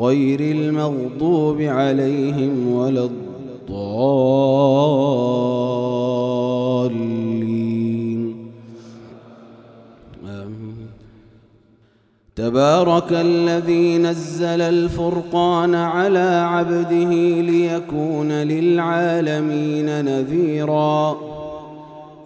غير المغضوب عليهم ولا الضالين. تبارك الذي نزل الفرقان على عبده ليكون للعالمين نذيراً.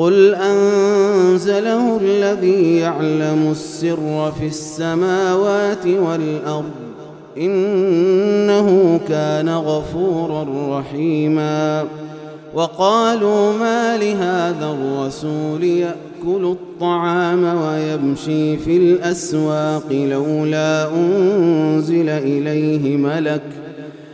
قل أنزله الذي يعلم السر في السماوات والأرض إنه كان غفورا رحيما وقالوا ما لهذا الرسول يأكل الطعام ويمشي في الأسواق لولا أنزل إليه ملك ۖ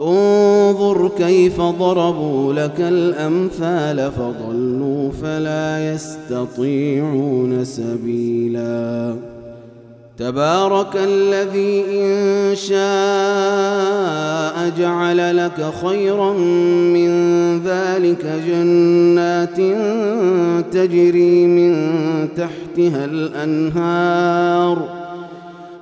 انظر كيف ضربوا لك الأمثال فضلوا فلا يستطيعون سبيلا. تبارك الذي إن شاء جعل لك خيرا من ذلك جنات تجري من تحتها الأنهار.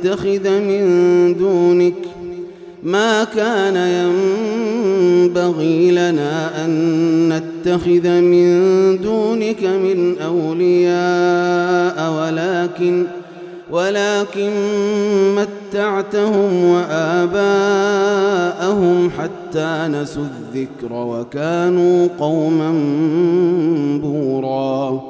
نتخذ من دونك ما كان ينبغي لنا أن نتخذ من دونك من أولياء ولكن ولكن متعتهم وآباءهم حتى نسوا الذكر وكانوا قوما بورا.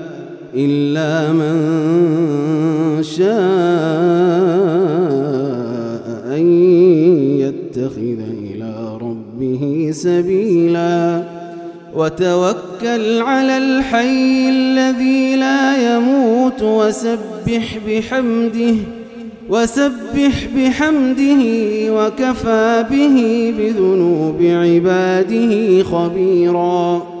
إلا من شاء أن يتخذ إلى ربه سبيلا. وتوكل على الحي الذي لا يموت وسبح بحمده وسبح بحمده وكفى به بذنوب عباده خبيراً.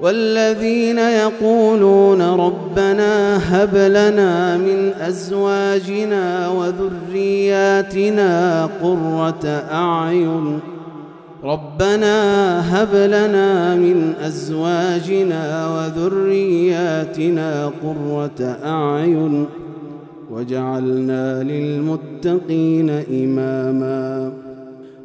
والذين يقولون ربنا هب لنا من أزواجنا وذرياتنا قرة أعين. ربنا هب لنا من أزواجنا وذرياتنا قرة أعين. وجعلنا للمتقين إماما.